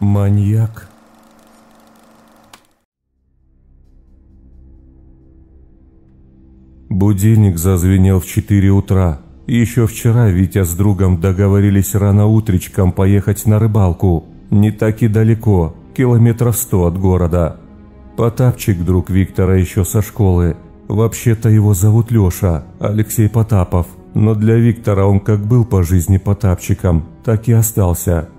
Маньяк. Будильник зазвенел в 4 утра. Еще вчера Витя с другом договорились рано утречком поехать на рыбалку. Не так и далеко, километров сто от города. Потапчик, друг Виктора еще со школы. Вообще-то его зовут Леша, Алексей Потапов. Но для Виктора он как был по жизни Потапчиком, так и остался.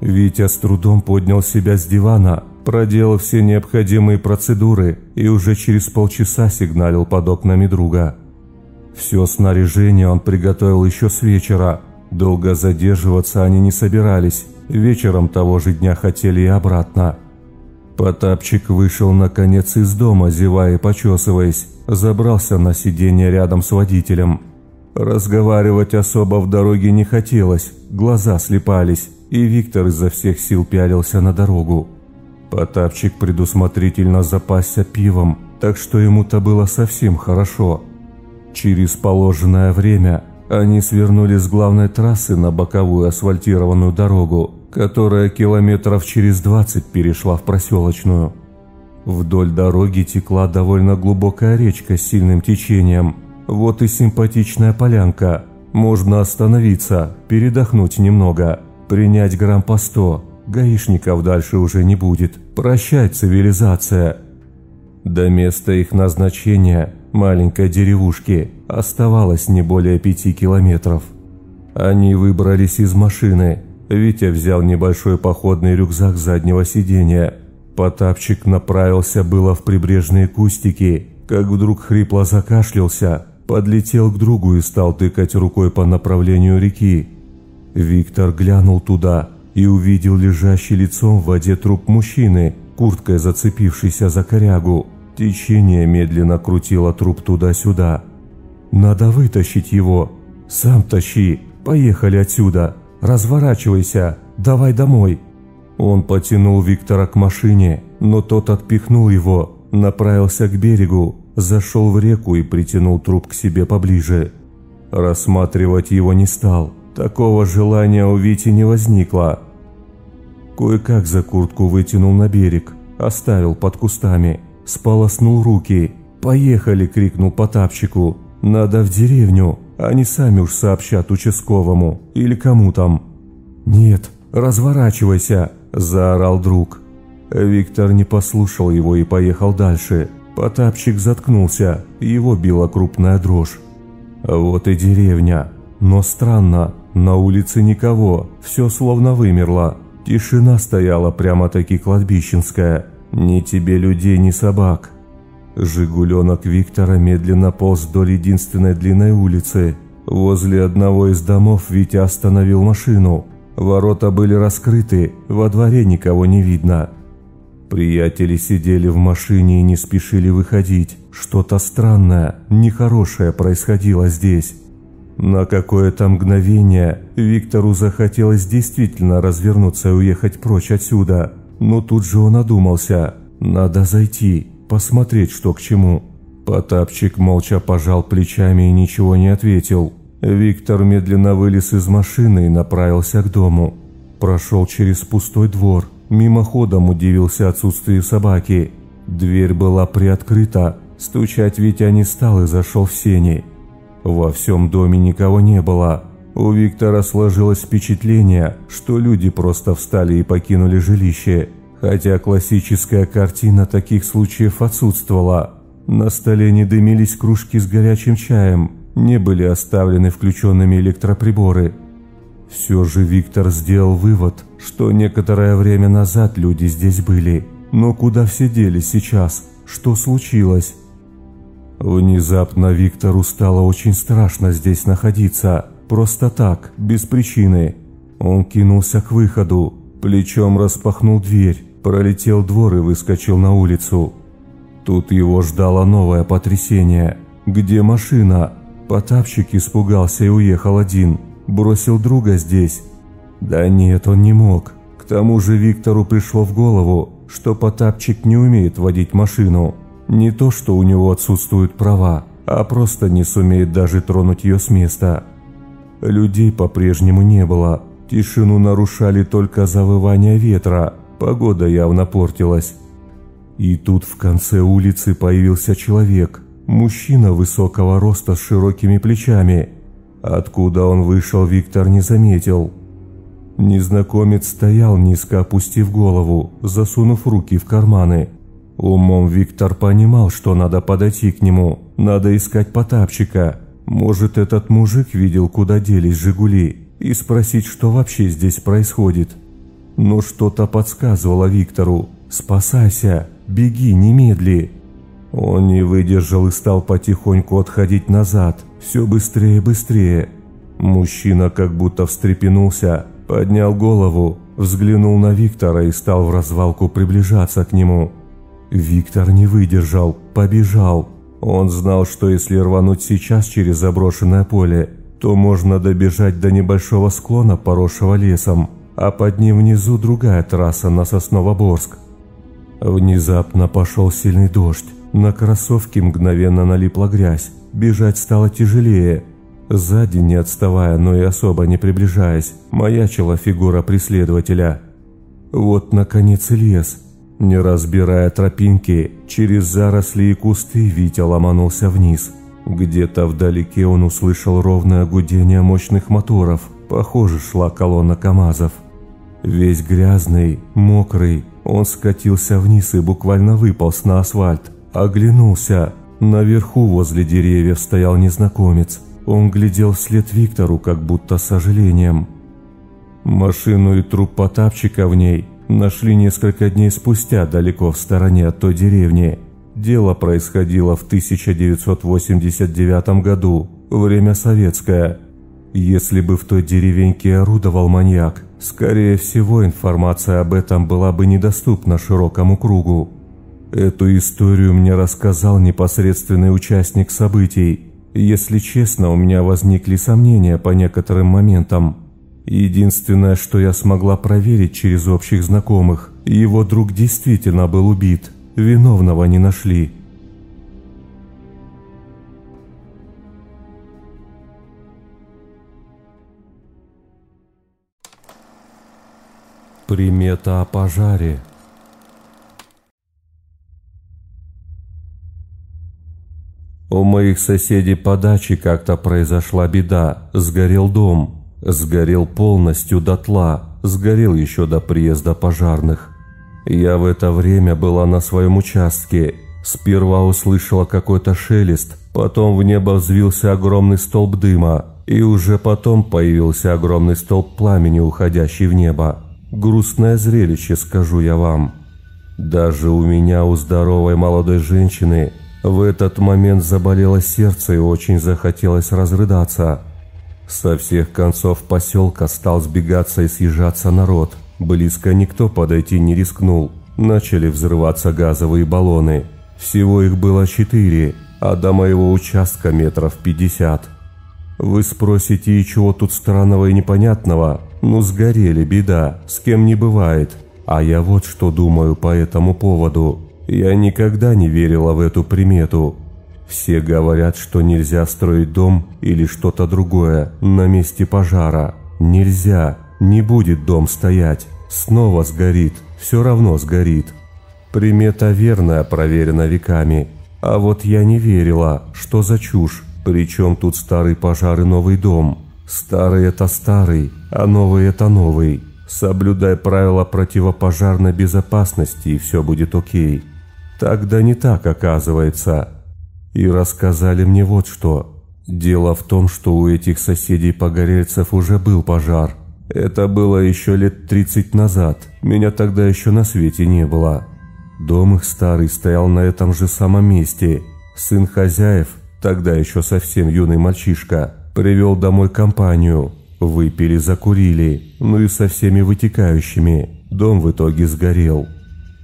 Витя с трудом поднял себя с дивана, проделал все необходимые процедуры и уже через полчаса сигналил под окнами друга. Все снаряжение он приготовил еще с вечера. Долго задерживаться они не собирались, вечером того же дня хотели и обратно. Потапчик вышел наконец из дома, зевая и почесываясь, забрался на сиденье рядом с водителем. Разговаривать особо в дороге не хотелось, глаза слепались, и Виктор изо всех сил пялился на дорогу. Потапчик предусмотрительно запасся пивом, так что ему-то было совсем хорошо. Через положенное время они свернули с главной трассы на боковую асфальтированную дорогу, которая километров через 20 перешла в проселочную. Вдоль дороги текла довольно глубокая речка с сильным течением. Вот и симпатичная полянка. Можно остановиться, передохнуть немного, принять грамм по сто, Гаишников дальше уже не будет. Прощай, цивилизация. До места их назначения, маленькой деревушки, оставалось не более пяти километров. Они выбрались из машины. Витя взял небольшой походный рюкзак заднего сиденья. Потапчик направился было в прибрежные кустики, как вдруг хрипло закашлялся, подлетел к другу и стал тыкать рукой по направлению реки. Виктор глянул туда – и увидел лежащий лицом в воде труп мужчины, курткой зацепившийся за корягу. Течение медленно крутило труп туда-сюда. «Надо вытащить его! Сам тащи! Поехали отсюда! Разворачивайся! Давай домой!» Он потянул Виктора к машине, но тот отпихнул его, направился к берегу, зашел в реку и притянул труп к себе поближе. Рассматривать его не стал. Такого желания у Вити не возникло. Кое-как за куртку вытянул на берег, оставил под кустами, сполоснул руки. «Поехали!» – крикнул Потапчику. «Надо в деревню, они сами уж сообщат участковому или кому там». «Нет, разворачивайся!» – заорал друг. Виктор не послушал его и поехал дальше. Потапчик заткнулся, его била крупная дрожь. Вот и деревня. Но странно, на улице никого, все словно вымерло. Тишина стояла прямо-таки кладбищенская. Ни тебе людей, ни собак. Жигуленок Виктора медленно полз вдоль единственной длинной улицы. Возле одного из домов Витя остановил машину. Ворота были раскрыты, во дворе никого не видно. Приятели сидели в машине и не спешили выходить. Что-то странное, нехорошее происходило здесь. На какое-то мгновение Виктору захотелось действительно развернуться и уехать прочь отсюда. Но тут же он одумался. Надо зайти, посмотреть, что к чему. Потапчик молча пожал плечами и ничего не ответил. Виктор медленно вылез из машины и направился к дому. Прошел через пустой двор. Мимоходом удивился отсутствию собаки. Дверь была приоткрыта. Стучать Витя не стал и зашел в сени. Во всем доме никого не было. У Виктора сложилось впечатление, что люди просто встали и покинули жилище, хотя классическая картина таких случаев отсутствовала. На столе не дымились кружки с горячим чаем, не были оставлены включенными электроприборы. Все же Виктор сделал вывод, что некоторое время назад люди здесь были. Но куда все делись сейчас? Что случилось? Внезапно Виктору стало очень страшно здесь находиться. Просто так, без причины. Он кинулся к выходу, плечом распахнул дверь, пролетел двор и выскочил на улицу. Тут его ждало новое потрясение. Где машина? Потапчик испугался и уехал один. Бросил друга здесь. Да нет, он не мог. К тому же Виктору пришло в голову, что Потапчик не умеет водить машину. Не то, что у него отсутствуют права, а просто не сумеет даже тронуть ее с места. Людей по-прежнему не было. Тишину нарушали только завывания ветра, погода явно портилась. И тут в конце улицы появился человек, мужчина высокого роста с широкими плечами. Откуда он вышел, Виктор не заметил. Незнакомец стоял, низко опустив голову, засунув руки в карманы. Умом Виктор понимал, что надо подойти к нему, надо искать Потапчика. Может, этот мужик видел, куда делись «Жигули», и спросить, что вообще здесь происходит. Но что-то подсказывало Виктору «Спасайся, беги, немедли». Он не выдержал и стал потихоньку отходить назад, все быстрее и быстрее. Мужчина как будто встрепенулся, поднял голову, взглянул на Виктора и стал в развалку приближаться к нему. Виктор не выдержал, побежал. Он знал, что если рвануть сейчас через заброшенное поле, то можно добежать до небольшого склона, поросшего лесом, а под ним внизу другая трасса на Сосновоборск. Внезапно пошел сильный дождь, на кроссовки мгновенно налипла грязь, бежать стало тяжелее. Сзади, не отставая, но и особо не приближаясь, маячила фигура преследователя. Вот, наконец, лес – не разбирая тропинки, через заросли и кусты Витя ломанулся вниз. Где-то вдалеке он услышал ровное гудение мощных моторов. Похоже, шла колонна КАМАЗов. Весь грязный, мокрый, он скатился вниз и буквально выполз на асфальт. Оглянулся. Наверху возле деревьев стоял незнакомец. Он глядел вслед Виктору, как будто с сожалением. Машину и труп Потапчика в ней – нашли несколько дней спустя далеко в стороне от той деревни. Дело происходило в 1989 году, время советское. Если бы в той деревеньке орудовал маньяк, скорее всего информация об этом была бы недоступна широкому кругу. Эту историю мне рассказал непосредственный участник событий. Если честно, у меня возникли сомнения по некоторым моментам – Единственное, что я смогла проверить через общих знакомых, его друг действительно был убит, виновного не нашли. Примета о пожаре. У моих соседей по даче как-то произошла беда, сгорел дом – Сгорел полностью дотла, сгорел еще до приезда пожарных. Я в это время была на своем участке. Сперва услышала какой-то шелест, потом в небо взвился огромный столб дыма, и уже потом появился огромный столб пламени, уходящий в небо. Грустное зрелище, скажу я вам. Даже у меня, у здоровой молодой женщины, в этот момент заболело сердце и очень захотелось разрыдаться. Со всех концов поселка стал сбегаться и съезжаться народ. Близко никто подойти не рискнул. Начали взрываться газовые баллоны. Всего их было четыре, а до моего участка метров пятьдесят. Вы спросите, и чего тут странного и непонятного? Ну, сгорели, беда, с кем не бывает. А я вот что думаю по этому поводу. Я никогда не верила в эту примету. Все говорят, что нельзя строить дом или что-то другое на месте пожара. Нельзя, не будет дом стоять. Снова сгорит, все равно сгорит. Примета верная, проверена веками. А вот я не верила, что за чушь. Причем тут старый пожар и новый дом. Старый это старый, а новый это новый. Соблюдай правила противопожарной безопасности и все будет окей. Тогда не так оказывается и рассказали мне вот что. Дело в том, что у этих соседей-погорельцев уже был пожар. Это было еще лет 30 назад, меня тогда еще на свете не было. Дом их старый стоял на этом же самом месте. Сын хозяев, тогда еще совсем юный мальчишка, привел домой компанию. Выпили, закурили, ну и со всеми вытекающими. Дом в итоге сгорел.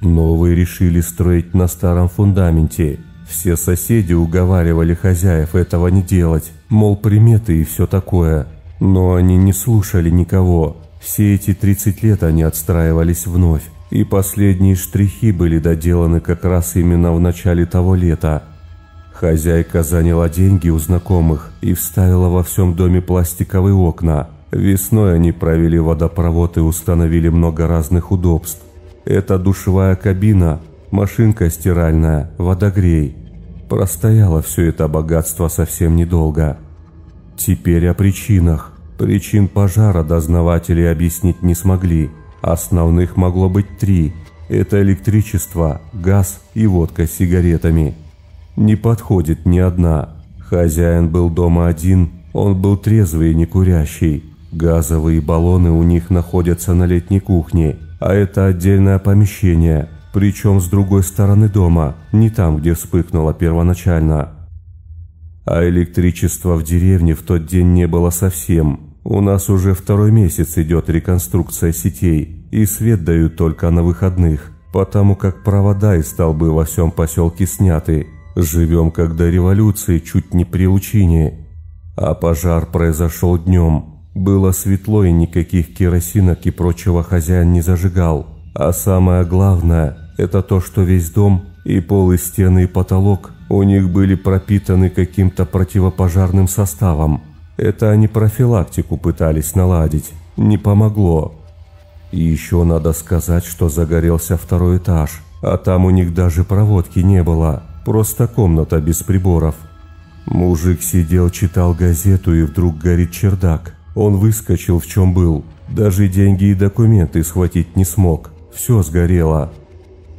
Новый решили строить на старом фундаменте – все соседи уговаривали хозяев этого не делать, мол, приметы и все такое. Но они не слушали никого. Все эти 30 лет они отстраивались вновь. И последние штрихи были доделаны как раз именно в начале того лета. Хозяйка заняла деньги у знакомых и вставила во всем доме пластиковые окна. Весной они провели водопровод и установили много разных удобств. Это душевая кабина, машинка стиральная, водогрей. Простояло все это богатство совсем недолго. Теперь о причинах. Причин пожара дознаватели объяснить не смогли. Основных могло быть три. Это электричество, газ и водка с сигаретами. Не подходит ни одна. Хозяин был дома один, он был трезвый и не курящий. Газовые баллоны у них находятся на летней кухне, а это отдельное помещение, причем с другой стороны дома, не там, где вспыхнуло первоначально. А электричества в деревне в тот день не было совсем. У нас уже второй месяц идет реконструкция сетей, и свет дают только на выходных, потому как провода и столбы во всем поселке сняты. Живем как до революции, чуть не при лучине. А пожар произошел днем, было светло и никаких керосинок и прочего хозяин не зажигал. А самое главное, это то, что весь дом, и пол, и стены, и потолок у них были пропитаны каким-то противопожарным составом. Это они профилактику пытались наладить. Не помогло. И еще надо сказать, что загорелся второй этаж, а там у них даже проводки не было, просто комната без приборов. Мужик сидел, читал газету, и вдруг горит чердак. Он выскочил в чем был. Даже деньги и документы схватить не смог. Все сгорело.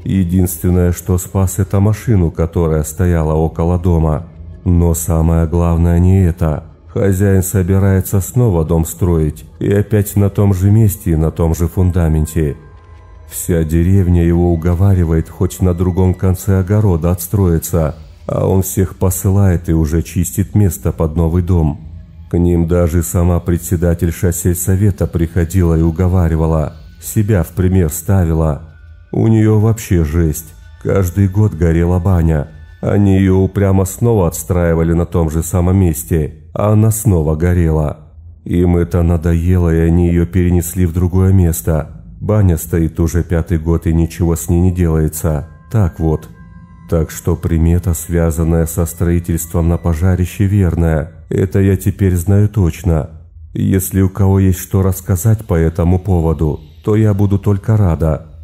Единственное, что спас, это машину, которая стояла около дома. Но самое главное не это. Хозяин собирается снова дом строить. И опять на том же месте и на том же фундаменте. Вся деревня его уговаривает хоть на другом конце огорода отстроиться. А он всех посылает и уже чистит место под новый дом. К ним даже сама председательша сельсовета приходила и уговаривала, себя в пример ставила. У нее вообще жесть. Каждый год горела баня. Они ее упрямо снова отстраивали на том же самом месте, а она снова горела. Им это надоело, и они ее перенесли в другое место. Баня стоит уже пятый год, и ничего с ней не делается. Так вот. Так что примета, связанная со строительством на пожарище, верная. Это я теперь знаю точно. Если у кого есть что рассказать по этому поводу, то я буду только рада.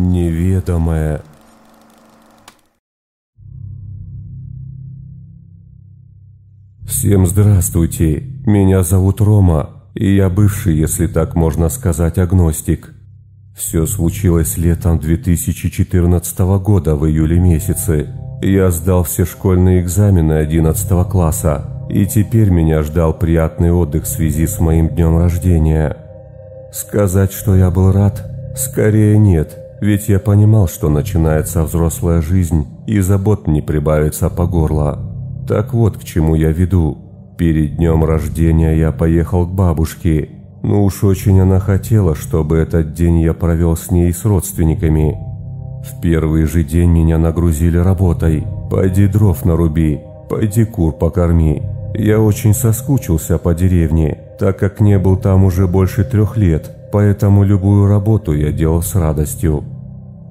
Неведомое Всем здравствуйте, меня зовут Рома, и я бывший, если так можно сказать, агностик. Все случилось летом 2014 года в июле месяце. Я сдал все школьные экзамены 11 класса, и теперь меня ждал приятный отдых в связи с моим днем рождения. Сказать, что я был рад? Скорее нет, ведь я понимал, что начинается взрослая жизнь, и забот не прибавится по горло. Так вот к чему я веду. Перед днем рождения я поехал к бабушке. Ну уж очень она хотела, чтобы этот день я провел с ней и с родственниками. В первый же день меня нагрузили работой. «Пойди дров наруби, пойди кур покорми». Я очень соскучился по деревне, так как не был там уже больше трех лет, поэтому любую работу я делал с радостью.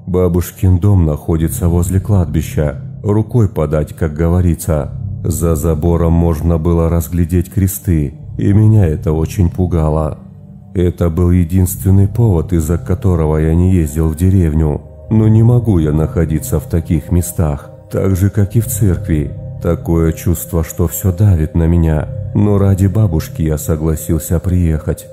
Бабушкин дом находится возле кладбища, рукой подать, как говорится. За забором можно было разглядеть кресты, и меня это очень пугало. Это был единственный повод, из-за которого я не ездил в деревню. Но не могу я находиться в таких местах, так же, как и в церкви. Такое чувство, что все давит на меня, но ради бабушки я согласился приехать.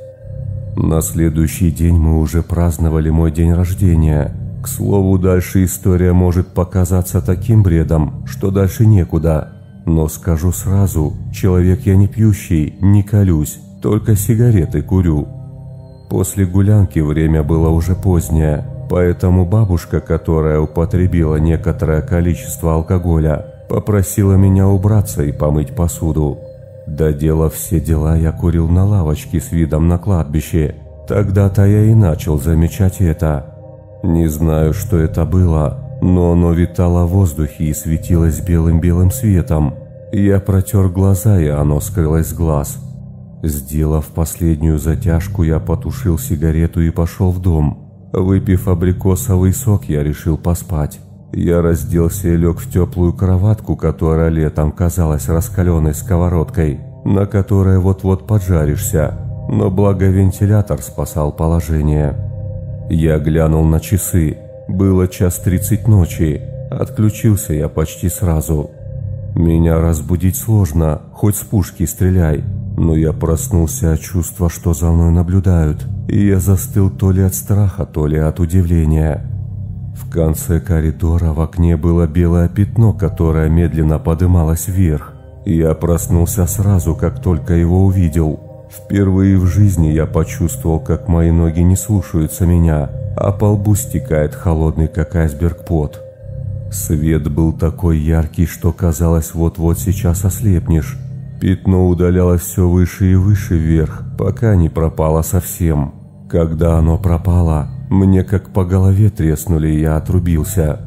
На следующий день мы уже праздновали мой день рождения. К слову, дальше история может показаться таким бредом, что дальше некуда. Но скажу сразу, человек я не пьющий, не колюсь, только сигареты курю. После гулянки время было уже позднее, поэтому бабушка, которая употребила некоторое количество алкоголя, попросила меня убраться и помыть посуду. Доделав все дела, я курил на лавочке с видом на кладбище. Тогда-то я и начал замечать это. Не знаю, что это было, но оно витало в воздухе и светилось белым-белым светом. Я протер глаза, и оно скрылось с глаз. Сделав последнюю затяжку, я потушил сигарету и пошел в дом. Выпив абрикосовый сок, я решил поспать. Я разделся и лег в теплую кроватку, которая летом казалась раскаленной сковородкой, на которой вот-вот поджаришься, но благо вентилятор спасал положение. Я глянул на часы. Было час тридцать ночи. Отключился я почти сразу. Меня разбудить сложно, хоть с пушки стреляй. Но я проснулся от чувства, что за мной наблюдают, и я застыл то ли от страха, то ли от удивления. В конце коридора в окне было белое пятно, которое медленно подымалось вверх. Я проснулся сразу, как только его увидел. Впервые в жизни я почувствовал, как мои ноги не слушаются меня, а по лбу стекает холодный, как айсберг, пот. Свет был такой яркий, что казалось, вот-вот сейчас ослепнешь. Пятно удалялось все выше и выше вверх, пока не пропало совсем. Когда оно пропало, мне как по голове треснули, и я отрубился.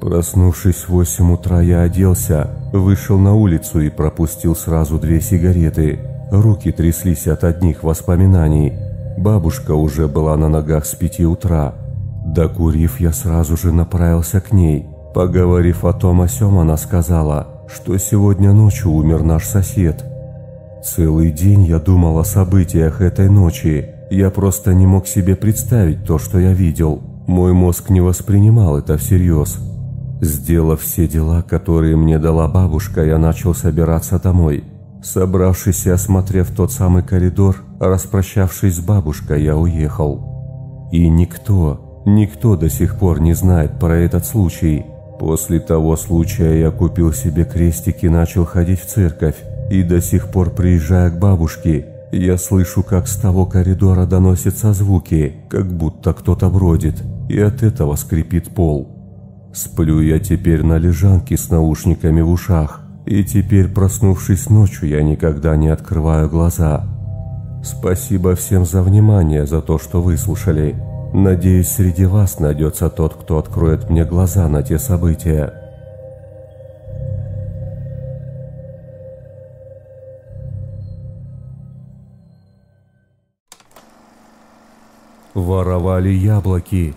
Проснувшись в восемь утра, я оделся, вышел на улицу и пропустил сразу две сигареты. Руки тряслись от одних воспоминаний. Бабушка уже была на ногах с пяти утра. Докурив, я сразу же направился к ней. Поговорив о том о сём, она сказала – что сегодня ночью умер наш сосед. Целый день я думал о событиях этой ночи. Я просто не мог себе представить то, что я видел. Мой мозг не воспринимал это всерьез. Сделав все дела, которые мне дала бабушка, я начал собираться домой. Собравшись и осмотрев тот самый коридор, распрощавшись с бабушкой, я уехал. И никто, никто до сих пор не знает про этот случай. После того случая я купил себе крестик и начал ходить в церковь. И до сих пор, приезжая к бабушке, я слышу, как с того коридора доносятся звуки, как будто кто-то бродит, и от этого скрипит пол. Сплю я теперь на лежанке с наушниками в ушах, и теперь, проснувшись ночью, я никогда не открываю глаза. Спасибо всем за внимание, за то, что выслушали. Надеюсь, среди вас найдется тот, кто откроет мне глаза на те события. Воровали яблоки.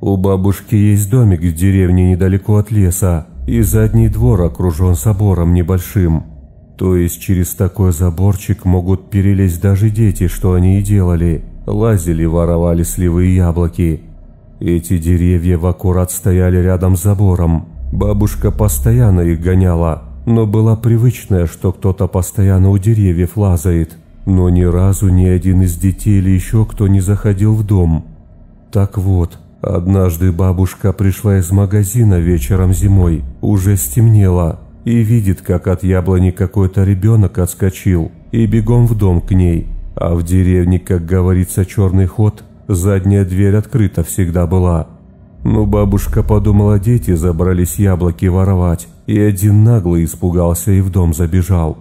У бабушки есть домик в деревне недалеко от леса, и задний двор окружен собором небольшим. То есть через такой заборчик могут перелезть даже дети, что они и делали. Лазили, воровали сливы и яблоки. Эти деревья в аккурат стояли рядом с забором. Бабушка постоянно их гоняла, но была привычная, что кто-то постоянно у деревьев лазает. Но ни разу ни один из детей или еще кто не заходил в дом. Так вот, однажды бабушка пришла из магазина вечером зимой, уже стемнело, и видит, как от яблони какой-то ребенок отскочил и бегом в дом к ней. А в деревне, как говорится, черный ход, задняя дверь открыта всегда была. Но бабушка подумала, дети забрались яблоки воровать, и один наглый испугался и в дом забежал.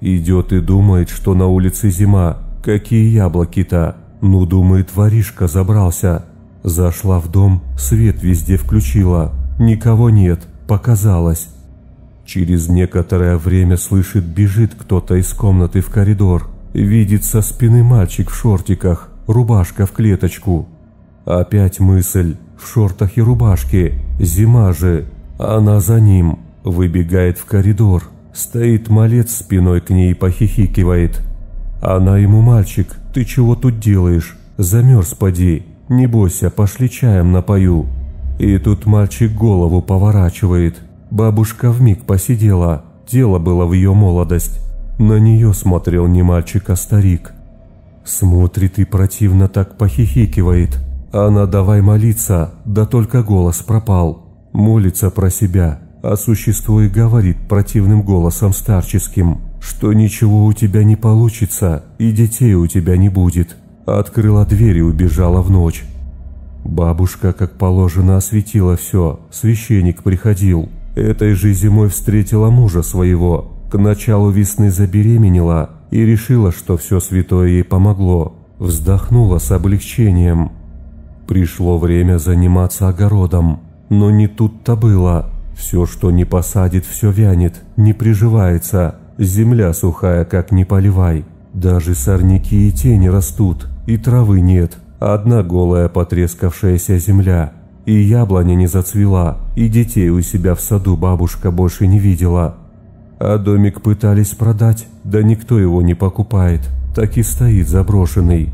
Идет и думает, что на улице зима, какие яблоки-то. Ну, думает, воришка забрался. Зашла в дом, свет везде включила. Никого нет, показалось. Через некоторое время слышит, бежит кто-то из комнаты в коридор. Видит со спины мальчик в шортиках, рубашка в клеточку. Опять мысль, в шортах и рубашке, зима же. Она за ним, выбегает в коридор. Стоит малец спиной к ней и похихикивает. Она ему, мальчик, ты чего тут делаешь? Замерз поди, не бойся, пошли чаем напою. И тут мальчик голову поворачивает – Бабушка вмиг посидела, дело было в ее молодость. На нее смотрел не мальчик, а старик. Смотрит и противно так похихикивает. Она давай молиться, да только голос пропал. Молится про себя, а существо и говорит противным голосом старческим, что ничего у тебя не получится и детей у тебя не будет. Открыла дверь и убежала в ночь. Бабушка, как положено, осветила все, священник приходил – Этой же зимой встретила мужа своего, к началу весны забеременела и решила, что все святое ей помогло. Вздохнула с облегчением. Пришло время заниматься огородом, но не тут-то было. Все, что не посадит, все вянет, не приживается. Земля сухая, как не поливай. Даже сорняки и тени растут, и травы нет. Одна голая потрескавшаяся земля. И яблоня не зацвела, и детей у себя в саду бабушка больше не видела. А домик пытались продать, да никто его не покупает, так и стоит заброшенный.